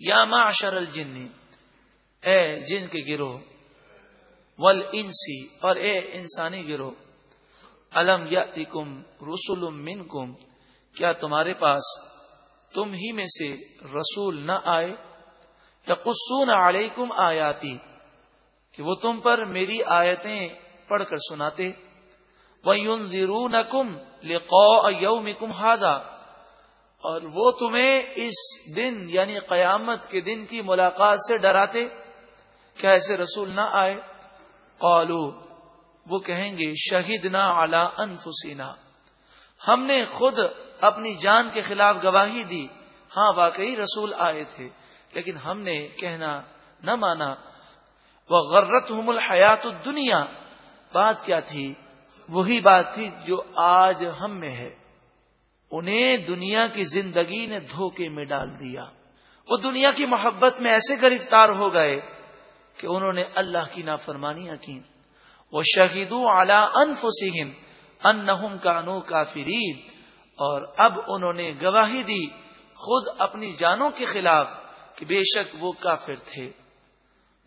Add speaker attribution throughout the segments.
Speaker 1: یا معشر الجن، اے جن کے گروہ ول انسی اور اے انسانی گروہ، الم یا رسول کیا تمہارے پاس تم ہی میں سے رسول نہ آئے؟ یا قصون علیکم آیاتی، کہ وہ تم پر میری آیتیں پڑھ کر سناتے۔ وہ نقم لقو یوم کم اور وہ تمہیں اس دن یعنی قیامت کے دن کی ملاقات سے ڈراتے کیا ایسے رسول نہ آئے۔ قالو، وہ کہیں گے شہید نہ اعلی انفسینا ہم نے خود اپنی جان کے خلاف گواہی دی۔ ہاں واقعی رسول آئے تھے، لیکن ہم نے کہنا نہ مانا۔ وہ غرت ہم الحیات دنیا بات کیا تھی؟ وہی بات تھی جو آج ہم میں ہے۔ انہیں دنیا کی زندگی نے دھوکے میں ڈال دیا۔ وہ دنیا کی محبت میں ایسے گرفتار ہو گئے کہ انہوں نے اللہ کی نافرمانیاں کی وہ شہید اعلی انف سم ان کانو اور اب انہوں نے گواہی دی خود اپنی جانوں کے خلاف کہ بے شک وہ کافر تھے۔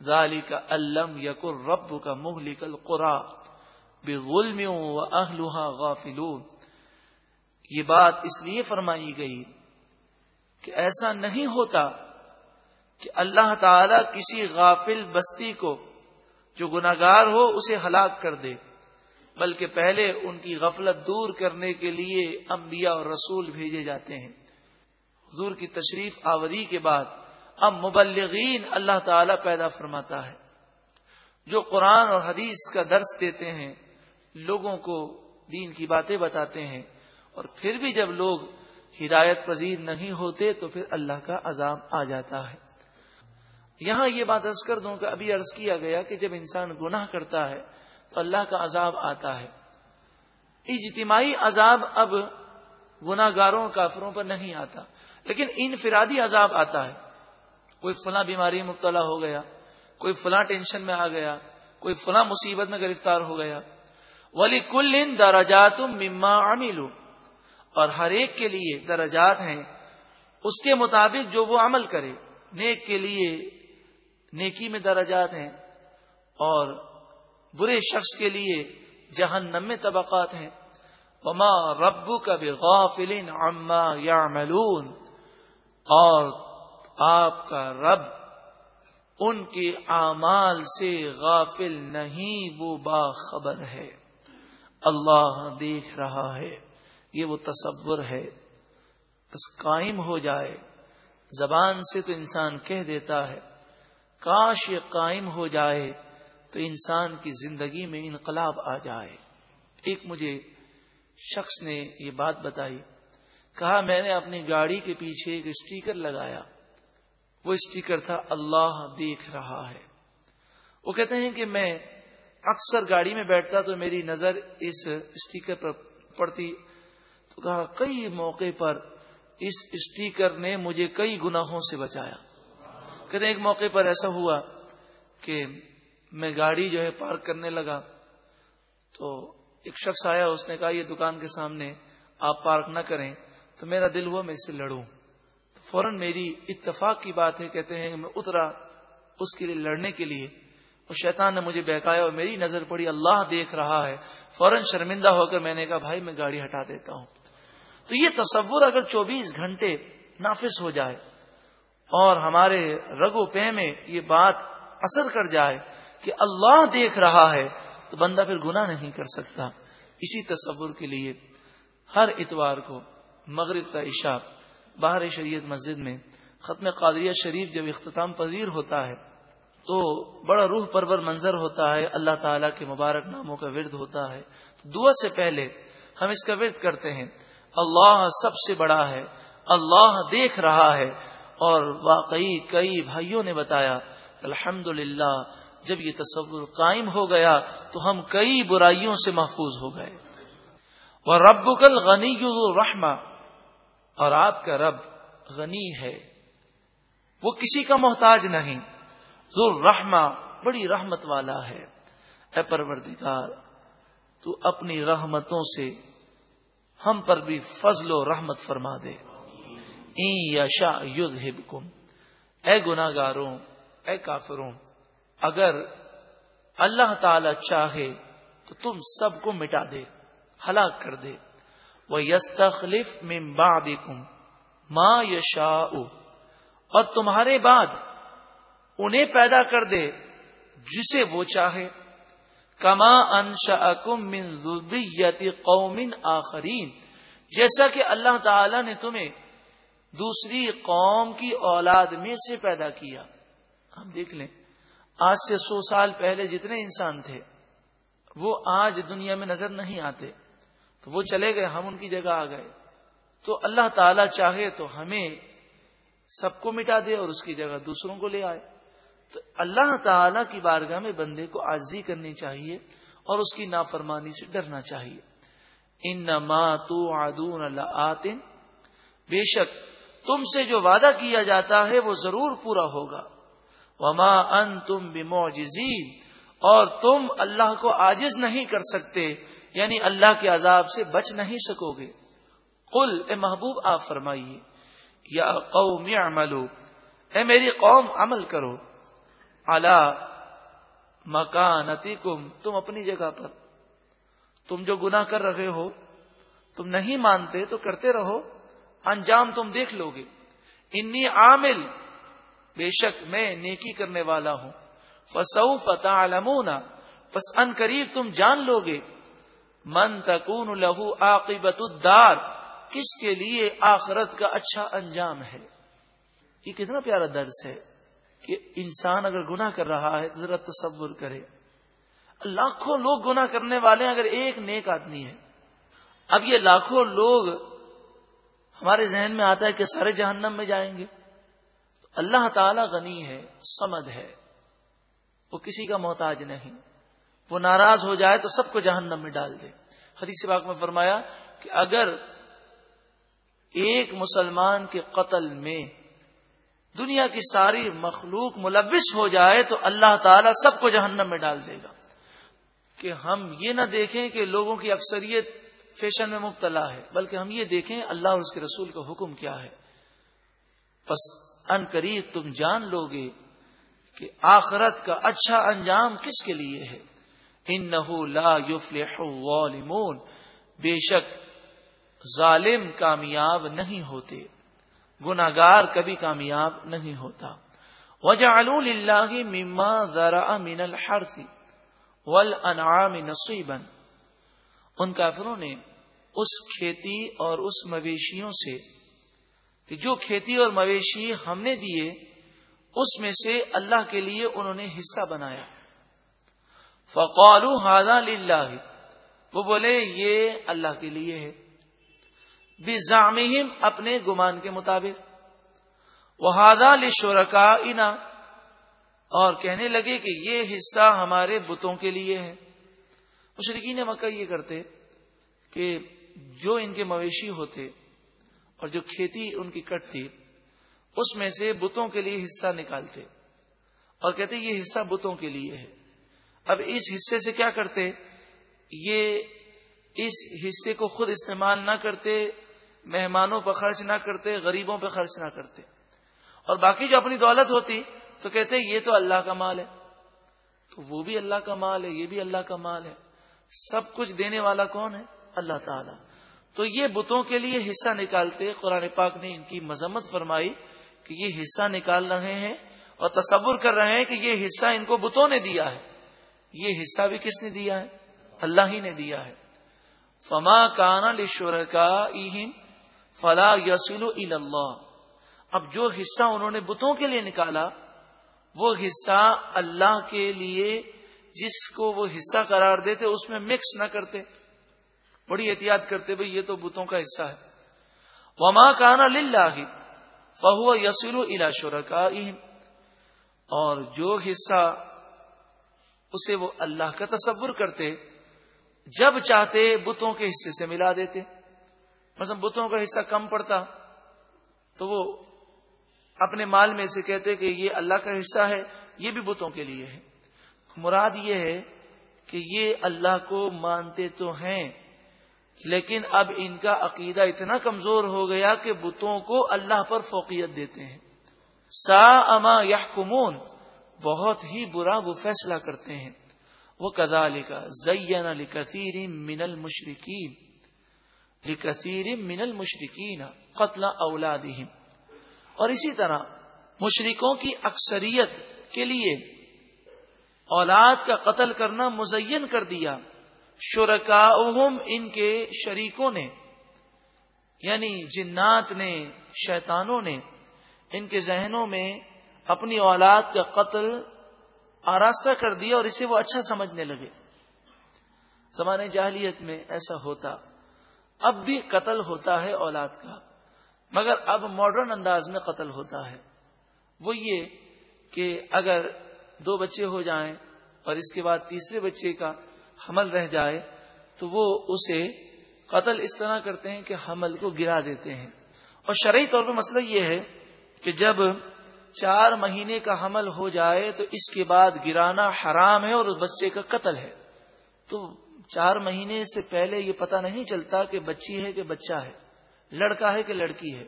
Speaker 1: ذالی کا علم یقر رب کا مہلکل قرا بے غلمیوں و اہلوہا غافلون۔ یہ بات اس لیے فرمائی گئی کہ ایسا نہیں ہوتا کہ اللہ تعالی کسی غافل بستی کو جو گناگار ہو اسے ہلاک کر دے، بلکہ پہلے ان کی غفلت دور کرنے کے لیے انبیاء اور رسول بھیجے جاتے ہیں۔ حضور کی تشریف آوری کے بعد اب مبلغین اللہ تعالی پیدا فرماتا ہے۔ جو قرآن اور حدیث کا درس دیتے ہیں، لوگوں کو دین کی باتیں بتاتے ہیں۔ اور پھر بھی جب لوگ ہدایت پذیر نہیں ہوتے تو پھر اللہ کا عذاب آ جاتا ہے۔ یہاں یہ بات عرض کر دوں کہ ابھی عرض کیا گیا کہ جب انسان گناہ کرتا ہے تو اللہ کا عذاب آتا ہے۔ اجتماعی عذاب اب گناگاروں کافروں پر نہیں آتا، لیکن انفرادی عذاب آتا ہے۔ کوئی فلاں بیماری مبتلا ہو گیا، کوئی فلاں ٹینشن میں آ گیا، کوئی فلاں مصیبت میں گرفتار ہو گیا۔ ولی کل ان دراجات مما عملو اور ہر ایک کے لیے درجات ہیں، اس کے مطابق جو وہ عمل کرے، نیک کے لیے نیکی میں درجات ہیں اور برے شخص کے لیے جہنم میں طبقات ہیں۔ وما ربو کا بھی غافل اما یا اور آپ کا رب ان کے اعمال سے غافل نہیں، وہ باخبر ہے۔ اللہ دیکھ رہا ہے۔ یہ وہ تصور ہے۔ بس قائم ہو جائے۔ زبان سے تو انسان کہہ دیتا ہے۔ کاش یہ قائم ہو جائے تو انسان کی زندگی میں انقلاب آ جائے۔ ایک مجھے شخص نے یہ بات بتائی۔ کہا، میں نے اپنی گاڑی کے پیچھے ایک اسٹیکر لگایا۔ وہ اسٹیکر تھا، اللہ دیکھ رہا ہے۔ وہ کہتے ہیں کہ میں اکثر گاڑی میں بیٹھتا تو میری نظر اس اسٹیکر پر پڑتی۔ تو کہا کئی موقع پر اس اسٹیکر نے مجھے کئی گناہوں سے بچایا۔ کہتے ایک موقع پر ایسا ہوا کہ میں گاڑی جو ہے پارک کرنے لگا تو ایک شخص آیا، اس نے کہا، یہ دکان کے سامنے آپ پارک نہ کریں، تو میرا دل ہوا میں اس سے لڑوں۔ فوراً میری اتفاق کی بات ہے، کہتے ہیں کہ میں اترا اس کے لیے لڑنے کے لیے اور شیطان نے مجھے بہکایا اور میری نظر پڑی، اللہ دیکھ رہا ہے۔ فوراً شرمندہ ہو کر میں نے کہا، بھائی، میں گاڑی ہٹا دیتا ہوں۔ تو یہ تصور اگر چوبیس گھنٹے نافذ ہو جائے اور ہمارے رگو پہ میں یہ بات اثر کر جائے کہ اللہ دیکھ رہا ہے، تو بندہ پھر گناہ نہیں کر سکتا۔ اسی تصور کے لیے ہر اتوار کو مغرب کا عشاء باہر شریعت مسجد میں ختم قادریہ شریف جب اختتام پذیر ہوتا ہے، تو بڑا روح پرور منظر ہوتا ہے، اللہ تعالیٰ کے مبارک ناموں کا ورد ہوتا ہے۔ تو دعا سے پہلے ہم اس کا ورد کرتے ہیں۔ اللہ سب سے بڑا ہے، اللہ دیکھ رہا ہے۔ اور واقعی کئی بھائیوں نے بتایا الحمد جب یہ تصور قائم ہو گیا تو ہم کئی برائیوں سے محفوظ ہو گئے۔ وہ رب کل غنی رحما اور آپ کا رب غنی ہے۔ وہ کسی کا محتاج نہیں۔ ذر رحما بڑی رحمت والا ہے۔ اے پروردگار، تو اپنی رحمتوں سے ہم پر بھی فضل و رحمت فرما دے۔ این یا شاہ اے گناگاروں اے کافروں، اگر اللہ تعالی چاہے تو تم سب کو مٹا دے، ہلاک کر دے۔ وہ یس تخلیف میں ماں یشا اور تمہارے بعد انہیں پیدا کر دے جسے وہ چاہے۔ کما انشا من ذریت قوم آخرین۔ جیسا کہ اللہ تعالی نے تمہیں دوسری قوم کی اولاد میں سے پیدا کیا۔ ہم دیکھ لیں، آج سے سو سال پہلے جتنے انسان تھے، وہ آج دنیا میں نظر نہیں آتے۔ تو وہ چلے گئے، ہم ان کی جگہ آ گئے۔ تو اللہ تعالی چاہے تو ہمیں سب کو مٹا دے اور اس کی جگہ دوسروں کو لے آئے۔ تو اللہ تعالی کی بارگاہ میں بندے کو آجزی کرنی چاہیے اور اس کی نافرمانی سے ڈرنا چاہیے۔ ان نما تو آدون اللہ آتن بے شک تم سے جو وعدہ کیا جاتا ہے وہ ضرور پورا ہوگا۔ وما ان تم اور تم اللہ کو آجز نہیں کر سکتے یعنی اللہ کے عذاب سے بچ نہیں سکو گے۔ قل، اے محبوب، آپ فرمائیے، یا قوم عملو اے میری قوم، عمل کرو۔ اللہ مکانتی تم اپنی جگہ پر۔ تم جو گنا کر رہے ہو، تم نہیں مانتے تو کرتے رہو۔ انجام تم دیکھ لو گے۔ انی عامل، بے شک میں نیکی کرنے والا ہوں۔ فسو فتح بس ان قریب تم جان لو گے۔ من تکون لہو عاقبت الدار، کس کے لیے آخرت کا اچھا انجام ہے؟ یہ کتنا پیارا درس ہے۔ کہ انسان اگر گناہ کر رہا ہے تو ذرا تصور کرے۔ لاکھوں لوگ گناہ کرنے والے ہیں اگر ایک نیک آدمی ہے۔ اب یہ لاکھوں لوگ ہمارے ذہن میں آتا ہے کہ سارے جہنم میں جائیں گے۔ تو اللہ تعالی غنی ہے سمد ہے۔ وہ کسی کا محتاج نہیں۔ وہ ناراض ہو جائے تو سب کو جہنم میں ڈال دے۔ حدیث باغ میں فرمایا کہ اگر ایک مسلمان کے قتل میں دنیا کی ساری مخلوق ملوث ہو جائے تو اللہ تعالیٰ سب کو جہنم میں ڈال دے گا۔ کہ ہم یہ نہ دیکھیں کہ لوگوں کی اکثریت فیشن میں مبتلا ہے، بلکہ ہم یہ دیکھیں اللہ اور اس کے رسول کا حکم کیا ہے۔ بس ان قریب تم جان لو گے کہ آخرت کا اچھا انجام کس کے لیے ہے۔ ان نہ بے شک ظالم کامیاب نہیں ہوتے۔ گناگار کبھی کامیاب نہیں ہوتا۔ وجہ مما ذرا من الحرث والانعام نصیبا ان کافروں نے اس کھیتی اور اس مویشیوں سے کہ جو کھیتی اور مویشی ہم نے دیے، اس میں سے اللہ کے لیے انہوں نے حصہ بنایا۔ فقالو ہاضا لاہ وہ بولے، یہ اللہ کے لیے ہے۔ بزامہم اپنے گمان کے مطابق۔ وہ لشورکا اور کہنے لگے کہ یہ حصہ ہمارے بتوں کے لیے ہے۔ مشرقین مکہ یہ کرتے کہ جو ان کے مویشی ہوتے اور جو کھیتی ان کی کٹتی، اس میں سے بتوں کے لیے حصہ نکالتے۔ اور کہتے یہ حصہ بتوں کے لیے ہے۔ اب اس حصے سے کیا کرتے؟ یہ اس حصے کو خود استعمال نہ کرتے مہمانوں پر خرچ نہ کرتے، غریبوں پہ خرچ نہ کرتے۔ اور باقی جو اپنی دولت ہوتی، تو کہتے، یہ تو اللہ کا مال ہے۔ تو وہ بھی اللہ کا مال ہے، یہ بھی اللہ کا مال ہے۔ سب کچھ دینے والا کون ہے؟ اللہ تعالی۔ تو یہ بتوں کے لیے حصہ نکالتے، قرآن پاک نے ان کی مذمت فرمائی کہ یہ حصہ نکال رہے ہیں اور تصور کر رہے ہیں کہ یہ حصہ ان کو بتوں نے دیا ہے۔ یہ حصہ بھی کس نے دیا ہے؟ اللہ ہی نے دیا ہے۔ فما کانا لشور کا فلا یسل اللہ اب جو حصہ انہوں نے بتوں کے لیے نکالا، وہ حصہ اللہ کے لیے جس کو وہ حصہ قرار دیتے، اس میں مکس نہ کرتے۔ بڑی احتیاط کرتے بھائی یہ تو بتوں کا حصہ ہے۔ وما کانا لاہ فہو یسل الا شور کا اور جو حصہ اسے وہ اللہ کا تصور کرتے، جب چاہتے بتوں کے حصے سے ملا دیتے۔ مثلا بتوں کا حصہ کم پڑتا تو وہ اپنے مال میں سے کہتے کہ یہ اللہ کا حصہ ہے، یہ بھی بتوں کے لیے ہے۔ مراد یہ ہے کہ یہ اللہ کو مانتے تو ہیں، لیکن اب ان کا عقیدہ اتنا کمزور ہو گیا کہ بتوں کو اللہ پر فوقیت دیتے ہیں۔ سا اما یا بہت ہی برا وہ فیصلہ کرتے ہیں۔ وہ کدا لکھا زین لکثیر من المشرقین لکثیر من المشرقین قتل اولادہم۔ اور اسی طرح مشرکوں کی اکثریت کے لیے اولاد کا قتل کرنا مزین کر دیا۔ شرکا ان کے شریکوں نے یعنی جنات نے، شیطانوں نے ان کے ذہنوں میں اپنی اولاد کا قتل آراستہ کر دیا اور اسے وہ اچھا سمجھنے لگے۔ زمانے جاہلیت میں ایسا ہوتا۔ اب بھی قتل ہوتا ہے اولاد کا۔ مگر اب ماڈرن انداز میں قتل ہوتا ہے۔ وہ یہ کہ اگر دو بچے ہو جائیں اور اس کے بعد تیسرے بچے کا حمل رہ جائے، تو وہ اسے قتل اس طرح کرتے ہیں کہ حمل کو گرا دیتے ہیں۔ اور شرعی طور پر مسئلہ یہ ہے کہ جب چار مہینے کا حمل ہو جائے تو اس کے بعد گرانا حرام ہے اور اس بچے کا قتل ہے۔ تو چار مہینے سے پہلے یہ پتہ نہیں چلتا کہ بچی ہے کہ بچہ ہے، لڑکا ہے کہ لڑکی ہے۔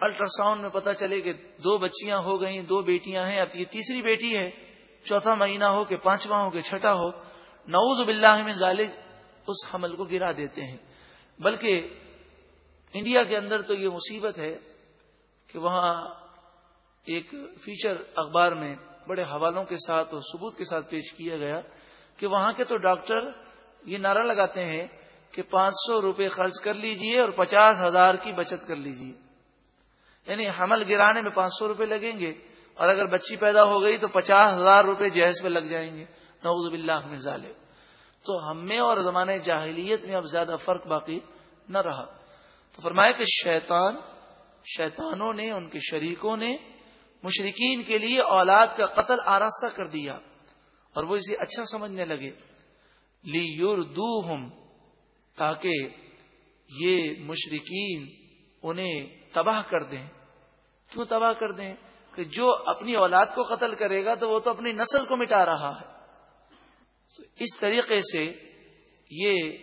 Speaker 1: الٹرا ساؤنڈ میں پتا چلے کہ دو بچیاں ہو گئیں، دو بیٹیاں ہیں، اب یہ تیسری بیٹی ہے، چوتھا مہینہ ہو کہ پانچواں ہو کہ چھٹا ہو۔ نعوذ باللہ میں ظالب اس حمل کو گرا دیتے ہیں۔ بلکہ انڈیا کے اندر تو یہ مصیبت ہے کہ وہاں ایک فیچر اخبار میں بڑے حوالوں کے ساتھ اور ثبوت کے ساتھ پیش کیا گیا کہ وہاں کے تو ڈاکٹر یہ نعرہ لگاتے ہیں کہ پانچ سو روپے خرچ کر لیجیے اور پچاس ہزار کی بچت کر لیجیے۔ یعنی حمل گرانے میں پانچ سو روپے لگیں گے اور اگر بچی پیدا ہو گئی تو پچاس ہزار روپے جہیز پہ لگ جائیں گے۔ نعوذ باللہ میں ظالم تو ہم میں اور زمانے جاہلیت میں اب زیادہ فرق باقی نہ رہا۔ تو فرمایا کہ شیطان، شیطانوں نے، ان کے شریکوں نے مشرقین کے لیے اولاد کا قتل آراستہ کر دیا اور وہ اسے اچھا سمجھنے لگے۔ لی یور تاکہ یہ مشرقین انہیں تباہ کر دیں۔ کیوں تباہ کر دیں؟ کہ جو اپنی اولاد کو قتل کرے گا تو وہ تو اپنی نسل کو مٹا رہا ہے۔ تو اس طریقے سے یہ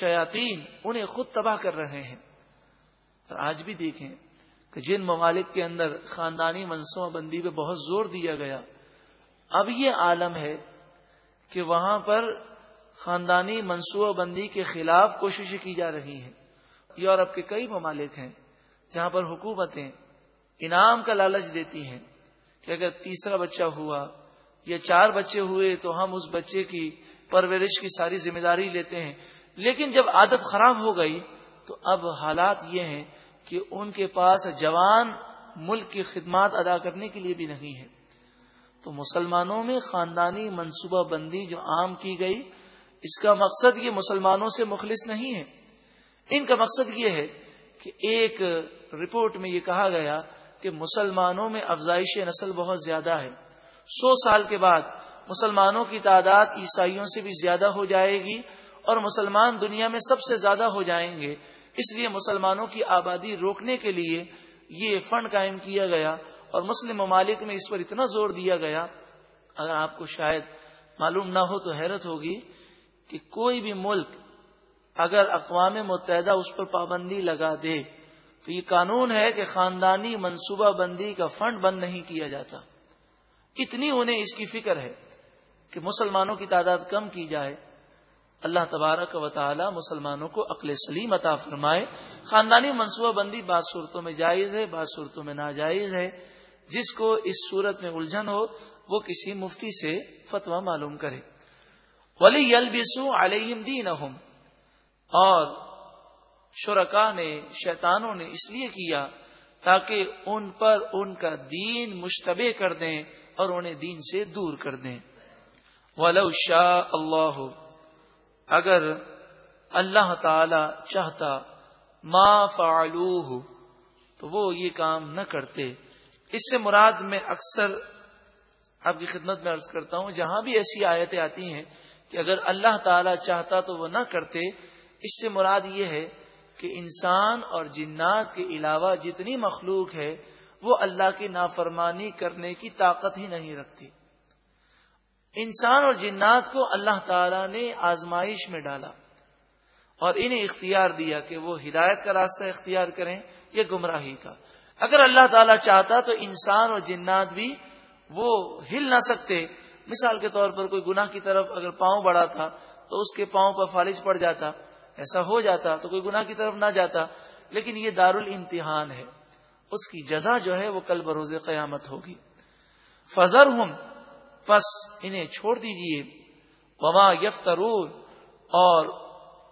Speaker 1: شیاطین انہیں خود تباہ کر رہے ہیں۔ اور آج بھی دیکھیں کہ جن ممالک کے اندر خاندانی منصوبہ بندی پہ بہت زور دیا گیا، اب یہ عالم ہے کہ وہاں پر خاندانی منصوبہ بندی کے خلاف کوششیں کی جا رہی ہیں۔ یورپ کے کئی ممالک ہیں جہاں پر حکومتیں انعام کا لالچ دیتی ہیں کہ اگر تیسرا بچہ ہوا یا چار بچے ہوئے تو ہم اس بچے کی پرورش کی ساری ذمہ داری لیتے ہیں۔ لیکن جب عادت خراب ہو گئی تو اب حالات یہ ہیں کہ ان کے پاس جوان ملک کی خدمات ادا کرنے کے لیے بھی نہیں ہے۔ تو مسلمانوں میں خاندانی منصوبہ بندی جو عام کی گئی اس کا مقصد یہ مسلمانوں سے مخلص نہیں ہے۔ ان کا مقصد یہ ہے کہ ایک رپورٹ میں یہ کہا گیا کہ مسلمانوں میں افزائش نسل بہت زیادہ ہے۔ سو سال کے بعد مسلمانوں کی تعداد عیسائیوں سے بھی زیادہ ہو جائے گی اور مسلمان دنیا میں سب سے زیادہ ہو جائیں گے۔ اس لیے مسلمانوں کی آبادی روکنے کے لیے یہ فنڈ قائم کیا گیا اور مسلم ممالک میں اس پر اتنا زور دیا گیا۔ اگر آپ کو شاید معلوم نہ ہو تو حیرت ہوگی کہ کوئی بھی ملک اگر اقوام متحدہ اس پر پابندی لگا دے، تو یہ قانون ہے کہ خاندانی منصوبہ بندی کا فنڈ بند نہیں کیا جاتا۔ اتنی انہیں اس کی فکر ہے کہ مسلمانوں کی تعداد کم کی جائے۔ اللہ تبارک و تعالی مسلمانوں کو عقل سلیم عطا فرمائے۔ خاندانی منصوبہ بندی بعض صورتوں میں جائز ہے، بعض صورتوں میں ناجائز ہے۔ جس کو اس صورت میں الجھن ہو، وہ کسی مفتی سے فتوا معلوم کرے۔ ولی یلبسو علیم دین اور شرکا نے، شیطانوں نے اس لیے کیا تاکہ ان پر ان کا دین مشتبہ کر دیں اور انہیں دین سے دور کر دیں۔ ولو شاہ اللہ اگر اللہ تعالی چاہتا ما فعلوہ تو وہ یہ کام نہ کرتے۔ اس سے مراد میں اکثر آپ کی خدمت میں عرض کرتا ہوں، جہاں بھی ایسی آیتیں آتی ہیں کہ اگر اللہ تعالی چاہتا تو وہ نہ کرتے، اس سے مراد یہ ہے کہ انسان اور جنات کے علاوہ جتنی مخلوق ہے، وہ اللہ کی نافرمانی کرنے کی طاقت ہی نہیں رکھتی۔ انسان اور جنات کو اللہ تعالی نے آزمائش میں ڈالا اور انہیں اختیار دیا کہ وہ ہدایت کا راستہ اختیار کریں یا گمراہی کا۔ اگر اللہ تعالیٰ چاہتا تو انسان اور جنات بھی وہ ہل نہ سکتے۔ مثال کے طور پر کوئی گناہ کی طرف اگر پاؤں بڑھا تھا تو اس کے پاؤں پر فالج پڑ جاتا، ایسا ہو جاتا تو کوئی گناہ کی طرف نہ جاتا، لیکن یہ دار الامتحان ہے۔ اس کی جزا جو ہے وہ کل بروز قیامت ہوگی۔ فضر ہوں بس انہیں چھوڑ دیجیے۔ وما یفترون، اور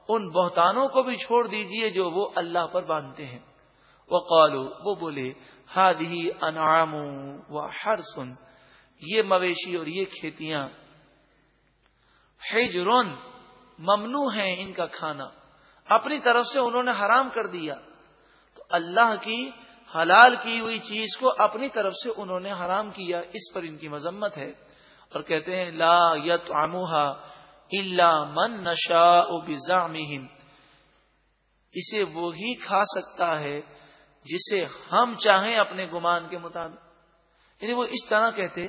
Speaker 1: ان بہتانوں کو بھی چھوڑ دیجیے جو وہ اللہ پر باندھتے ہیں۔ وہ قالو وہ بولے ہاد ہی انعام و ہر سن یہ مویشی اور یہ کھیتیاں ہجرون ممنوع ہیں ان کا کھانا۔ اپنی طرف سے انہوں نے حرام کر دیا۔ تو اللہ کی، حلال کی ہوئی چیز کو اپنی طرف سے انہوں نے حرام کیا، اس پر ان کی مذمت ہے۔ اور کہتے ہیں، لا یت آموہا اللہ من نشا اسے وہی کھا سکتا ہے جسے ہم چاہیں اپنے گمان کے مطابق۔ یعنی وہ اس طرح کہتے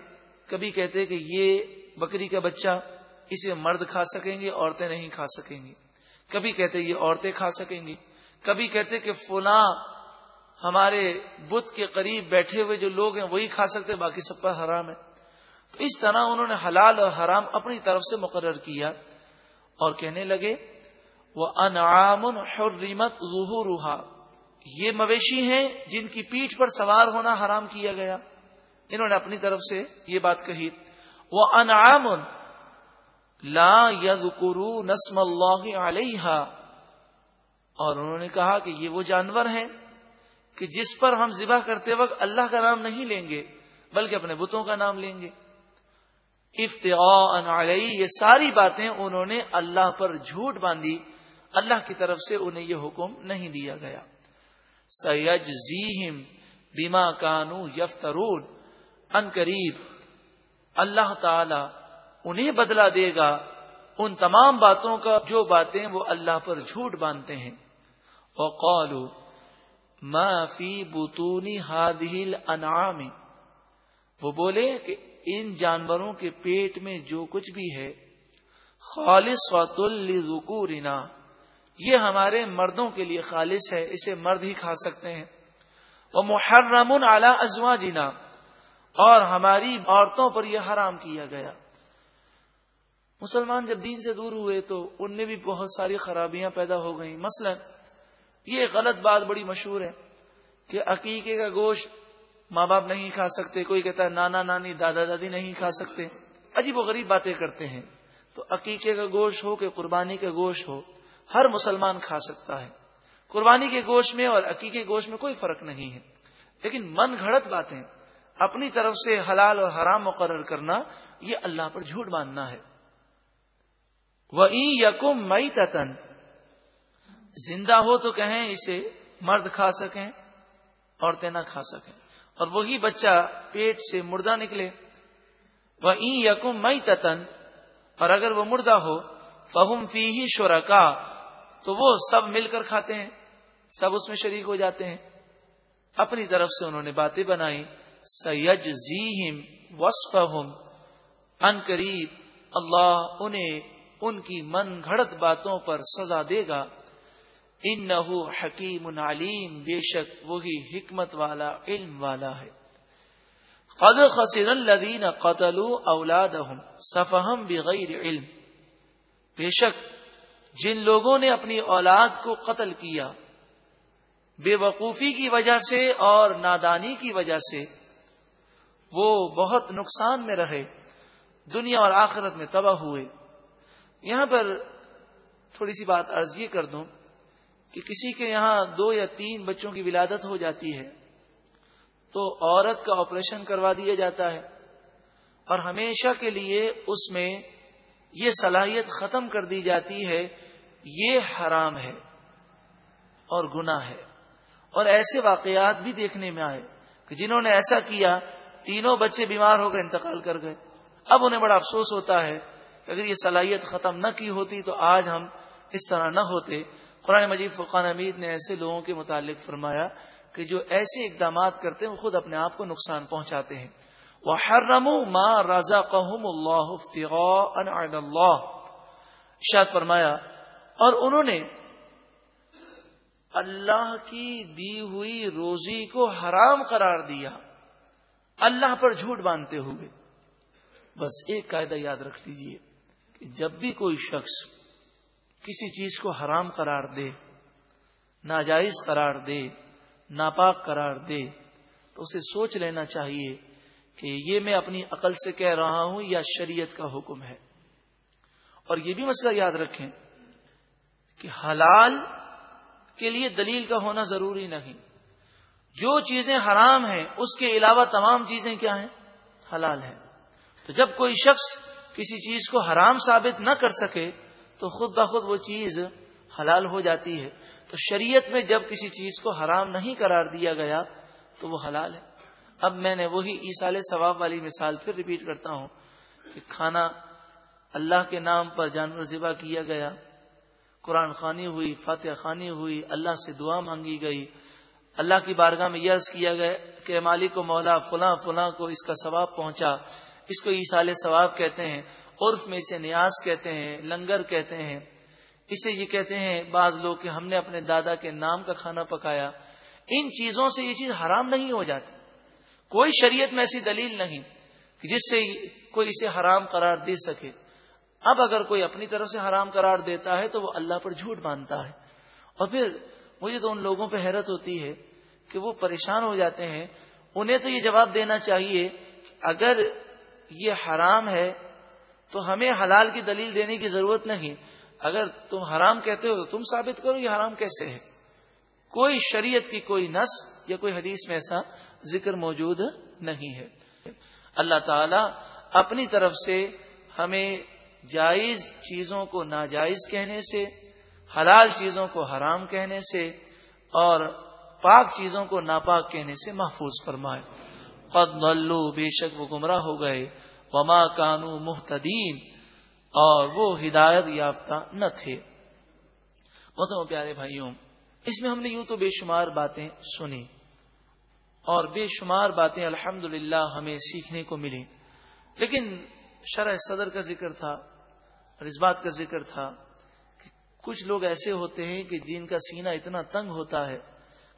Speaker 1: کبھی کہتے کہ یہ بکری کا بچہ اسے مرد کھا سکیں گے، عورتیں نہیں کھا سکیں گی۔ کبھی کہتے یہ عورتیں کھا سکیں گی۔ کبھی کہتے کہ فلاں ہمارے بت کے قریب بیٹھے ہوئے جو لوگ ہیں، وہی کھا سکتے، باقی سب پر حرام ہے۔ تو اس طرح انہوں نے حلال اور حرام اپنی طرف سے مقرر کیا اور کہنے لگے وہ انعام حرمت روحا یہ مویشی ہیں جن کی پیٹھ پر سوار ہونا حرام کیا گیا۔ انہوں نے اپنی طرف سے یہ بات کہی۔ وہ انعام لا یذکرو نسم اللہ علیہ اور انہوں نے کہا کہ یہ وہ جانور ہیں کہ جس پر ہم ذبح کرتے وقت اللہ کا نام نہیں لیں گے، بلکہ اپنے بتوں کا نام لیں گے۔ علیہ، یہ ساری باتیں انہوں نے اللہ پر جھوٹ باندھی۔ اللہ کی طرف سے انہیں یہ حکم نہیں دیا گیا۔ سید زیم بیما کانو یفترون ان قریب، اللہ تعالی انہیں بدلا دے گا ان تمام باتوں کا، جو باتیں وہ اللہ پر جھوٹ باندھتے ہیں۔ قالو ما فی بتونی ہادل انعام وہ بولے کہ ان جانوروں کے پیٹ میں جو کچھ بھی ہے خالص وط یہ ہمارے مردوں کے لیے خالص ہے، اسے مرد ہی کھا سکتے ہیں۔ وہ محرم اعلی ازوا جینا اور ہماری عورتوں پر یہ حرام کیا گیا۔ مسلمان جب دین سے دور ہوئے تو ان میں بھی بہت ساری خرابیاں پیدا ہو گئیں۔ مثلا یہ غلط بات بڑی مشہور ہے کہ عقیقے کا گوشت ماں باپ نہیں کھا سکتے، کوئی کہتا ہے نانا نانی، دادا دادی نہیں کھا سکتے۔ عجیب و غریب باتیں کرتے ہیں۔ تو عقیقے کا گوشت ہو کہ قربانی کا گوشت ہو، ہر مسلمان کھا سکتا ہے۔ قربانی کے گوشت میں اور عقیقے گوشت میں کوئی فرق نہیں ہے۔ لیکن من گھڑت باتیں اپنی طرف سے حلال اور حرام مقرر کرنا، یہ اللہ پر جھوٹ ماننا ہے۔ وہ یقم مئی تتن زندہ ہو تو کہیں اسے مرد کھا سکیں، عورتیں نہ کھا سکیں۔ اور وہی بچہ پیٹ سے مردہ نکلے۔ وہ یقم مئی تتن اور اگر وہ مردہ ہو فہم فی ہی شرکا تو وہ سب مل کر کھاتے ہیں، سب اس میں شریک ہو جاتے ہیں۔ اپنی طرف سے انہوں نے باتیں بنائی سید زیم وسف ان قریب اللہ انہیں ان کی من گھڑت باتوں پر سزا دے گا۔ ان نہ حکیم علیم بے شک وہی حکمت والا، علم والا ہے۔ قد خسر الذین قتلوا اولادهم صفهم بغیر علم۔ بے شک جن لوگوں نے اپنی اولاد کو قتل کیا، بے وقوفی کی وجہ سے اور نادانی کی وجہ سے وہ بہت نقصان میں رہے، دنیا اور آخرت میں تباہ ہوئے۔ یہاں پر تھوڑی سی بات عرض یہ کر دوں کہ کسی کے یہاں دو یا تین بچوں کی ولادت ہو جاتی ہے تو عورت کا آپریشن کروا دیا جاتا ہے اور ہمیشہ کے لیے اس میں یہ صلاحیت ختم کر دی جاتی ہے، یہ حرام ہے اور گناہ ہے۔ اور ایسے واقعات بھی دیکھنے میں آئے کہ جنہوں نے ایسا کیا تینوں بچے بیمار ہو کر انتقال کر گئے۔ اب انہیں بڑا افسوس ہوتا ہے کہ اگر یہ صلاحیت ختم نہ کی ہوتی تو آج ہم اس طرح نہ ہوتے۔ قرآن مجید فقان امید نے ایسے لوگوں کے متعلق فرمایا کہ جو ایسے اقدامات کرتے ہیں، وہ خود اپنے آپ کو نقصان پہنچاتے ہیں۔ وہ ہر ماں رضا قہم اللہ اللہ شاد فرمایا، اور انہوں نے اللہ کی دی ہوئی روزی کو حرام قرار دیا۔ اللہ پر جھوٹ باندھتے ہوئے۔ بس ایک قاعدہ یاد رکھ لیجیے کہ جب بھی کوئی شخص کسی چیز کو حرام قرار دے، ناجائز قرار دے، ناپاک قرار دے، تو اسے سوچ لینا چاہیے کہ یہ میں اپنی عقل سے کہہ رہا ہوں یا شریعت کا حکم ہے۔ اور یہ بھی مسئلہ یاد رکھیں کہ حلال کے لیے دلیل کا ہونا ضروری نہیں۔ جو چیزیں حرام ہیں، اس کے علاوہ تمام چیزیں کیا ہیں؟ حلال ہیں۔ تو جب کوئی شخص کسی چیز کو حرام ثابت نہ کر سکے، تو خود بخود وہ چیز حلال ہو جاتی ہے۔ تو شریعت میں جب کسی چیز کو حرام نہیں قرار دیا گیا، تو وہ حلال ہے۔ اب میں نے وہی عیسال ثواب والی مثال پھر ریپیٹ کرتا ہوں کہ کھانا اللہ کے نام پر جانور ذبح کیا گیا، قرآن خانی ہوئی فاتح خانی ہوئی، اللہ سے دعا مانگی گئی اللہ کی بارگاہ میں یس کیا گیا کہ مالک و مولا فلاں فلاں کو اس کا ثواب پہنچا۔ اس کو عیسال ثواب کہتے ہیں، عرف میں اسے نیاز کہتے ہیں، لنگر کہتے ہیں۔ اسے یہ کہتے ہیں، بعض لوگ کہ ہم نے اپنے دادا کے نام کا کھانا پکایا۔ ان چیزوں سے یہ چیز حرام نہیں ہو جاتی۔ کوئی شریعت میں ایسی دلیل نہیں کہ جس سے کوئی اسے حرام قرار دے سکے۔ اب اگر کوئی اپنی طرف سے حرام قرار دیتا ہے تو وہ اللہ پر جھوٹ باندھتا ہے۔ اور پھر مجھے تو ان لوگوں پہ حیرت ہوتی ہے کہ وہ پریشان ہو جاتے ہیں۔ انہیں تو یہ جواب دینا چاہیے اگر یہ حرام ہے تو ہمیں حلال کی دلیل دینے کی ضرورت نہیں۔ اگر تم حرام کہتے ہو تو تم ثابت کرو یہ حرام کیسے ہے۔ کوئی شریعت کی کوئی نس یا کوئی حدیث میں ایسا ذکر موجود نہیں ہے۔ اللہ تعالی اپنی طرف سے ہمیں جائز چیزوں کو ناجائز کہنے سے حلال چیزوں کو حرام کہنے سے اور پاک چیزوں کو ناپاک کہنے سے محفوظ فرمائے۔ قد نلو بے شک وہ گمراہ ہو گئے۔ وما کانو محتدین اور وہ ہدایت یافتہ نہ تھے۔ بہت پیارے بھائیوں، اس میں ہم نے یوں تو بے شمار باتیں سنی اور بے شمار باتیں الحمد ہمیں سیکھنے کو ملی لیکن شرح صدر کا ذکر تھا، اور اس بات کا ذکر تھا کچھ لوگ ایسے ہوتے ہیں کہ جن کا سینہ اتنا تنگ ہوتا ہے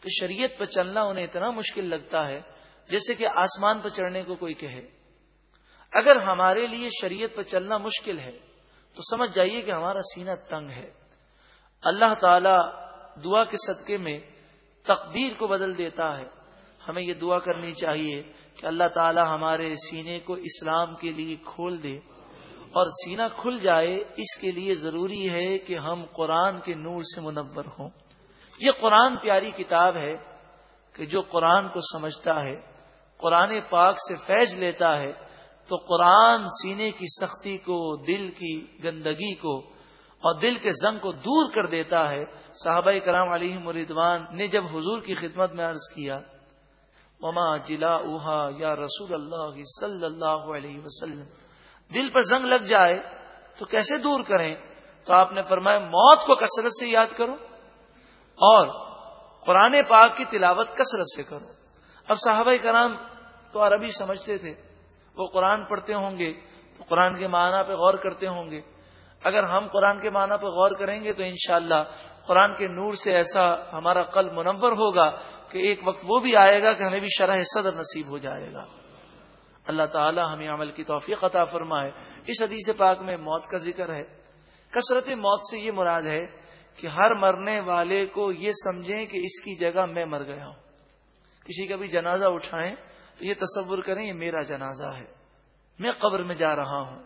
Speaker 1: کہ شریعت پہ چلنا انہیں اتنا مشکل لگتا ہے، جیسے کہ آسمان پہ چڑھنے کو کوئی کہے۔ اگر ہمارے لیے شریعت پہ چلنا مشکل ہے، تو سمجھ جائیے کہ ہمارا سینہ تنگ ہے۔ اللہ تعالی دعا کے صدقے میں تقدیر کو بدل دیتا ہے۔ ہمیں یہ دعا کرنی چاہیے کہ اللہ تعالی ہمارے سینے کو اسلام کے لیے کھول دے۔ اور سینہ کھل جائے، اس کے لیے ضروری ہے کہ ہم قرآن کے نور سے منور ہوں۔ یہ قرآن پیاری کتاب ہے کہ جو قرآن کو سمجھتا ہے، قرآن پاک سے فیض لیتا ہے، تو قرآن سینے کی سختی کو، دل کی گندگی کو اور دل کے زنگ کو دور کر دیتا ہے۔ صحابہ کرام علی مریدوان نے جب حضور کی خدمت میں عرض کیا مما جلا اوہا یا رسول اللہ صلی اللہ علیہ وسلم؟ دل پر زنگ لگ جائے تو کیسے دور کریں؟ تو آپ نے فرمایا، موت کو کثرت سے یاد کرو اور قرآن پاک کی تلاوت کثرت سے کرو۔ اب صحابہ کرام تو عربی سمجھتے تھے، وہ قرآن پڑھتے ہوں گے تو قرآن کے معنی پہ غور کرتے ہوں گے۔ اگر ہم قرآن کے معنی پہ غور کریں گے تو انشاءاللہ قرآن کے نور سے ایسا ہمارا قلب منور ہوگا کہ ایک وقت وہ بھی آئے گا کہ ہمیں بھی شرح صدر نصیب ہو جائے گا۔ اللہ تعالی ہمیں عمل کی توفیق عطا فرمائے۔ اس حدیث پاک میں موت کا ذکر ہے۔ کثرت موت سے یہ مراد ہے کہ ہر مرنے والے کو یہ سمجھیں کہ اس کی جگہ میں مر گیا ہوں۔ کسی کا بھی جنازہ اٹھائیں تو یہ تصور کریں یہ میرا جنازہ ہے۔ میں قبر میں جا رہا ہوں۔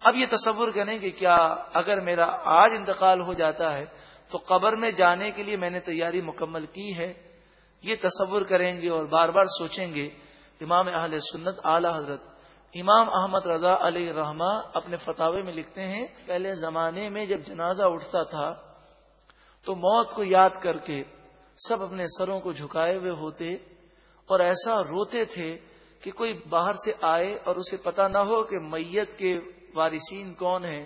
Speaker 1: اب یہ تصور کریں کہ کیا اگر میرا آج انتقال ہو جاتا ہے تو قبر میں جانے کے لیے میں نے تیاری مکمل کی ہے؟ یہ تصور کریں گے اور بار بار سوچیں گے امام اہل سنت اعلی حضرت امام احمد رضا علی رحما اپنے فتوے میں لکھتے ہیں، پہلے زمانے میں جب جنازہ اٹھتا تھا تو موت کو یاد کر کے سب اپنے سروں کو جھکائے ہوئے ہوتے اور ایسا روتے تھے کہ کوئی باہر سے آئے اور اسے پتا نہ ہو کہ میت کے وارثین کون ہیں،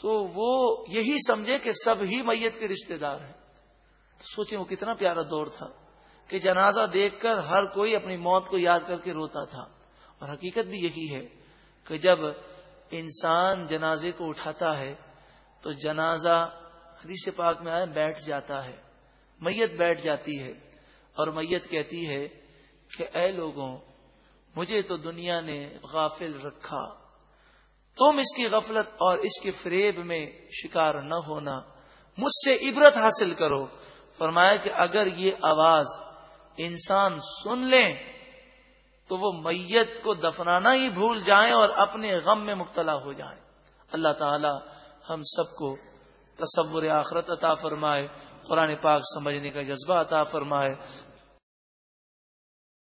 Speaker 1: تو وہ یہی سمجھے کہ سب ہی میت کے رشتہ دار ہیں۔ سوچیں وہ کتنا پیارا دور تھا۔ کہ جنازہ دیکھ کر ہر کوئی اپنی موت کو یاد کر کے روتا تھا۔ اور حقیقت بھی یہی ہے کہ جب انسان جنازے کو اٹھاتا ہے تو جنازہ حدیث پاک میں آئے بیٹھ جاتا ہے، میت بیٹھ جاتی ہے۔ اور میت کہتی ہے کہ اے لوگوں، مجھے تو دنیا نے غافل رکھا۔ تم اس کی غفلت اور اس کے فریب میں شکار نہ ہونا، مجھ سے عبرت حاصل کرو۔ فرمایا کہ اگر یہ آواز انسان سن لیں تو وہ میت کو دفنانا ہی بھول جائیں اور اپنے غم میں مبتلا ہو جائیں۔ اللہ تعالی ہم سب کو تصور آخرت عطا فرمائے، قرآن پاک سمجھنے کا جذبہ عطا فرمائے۔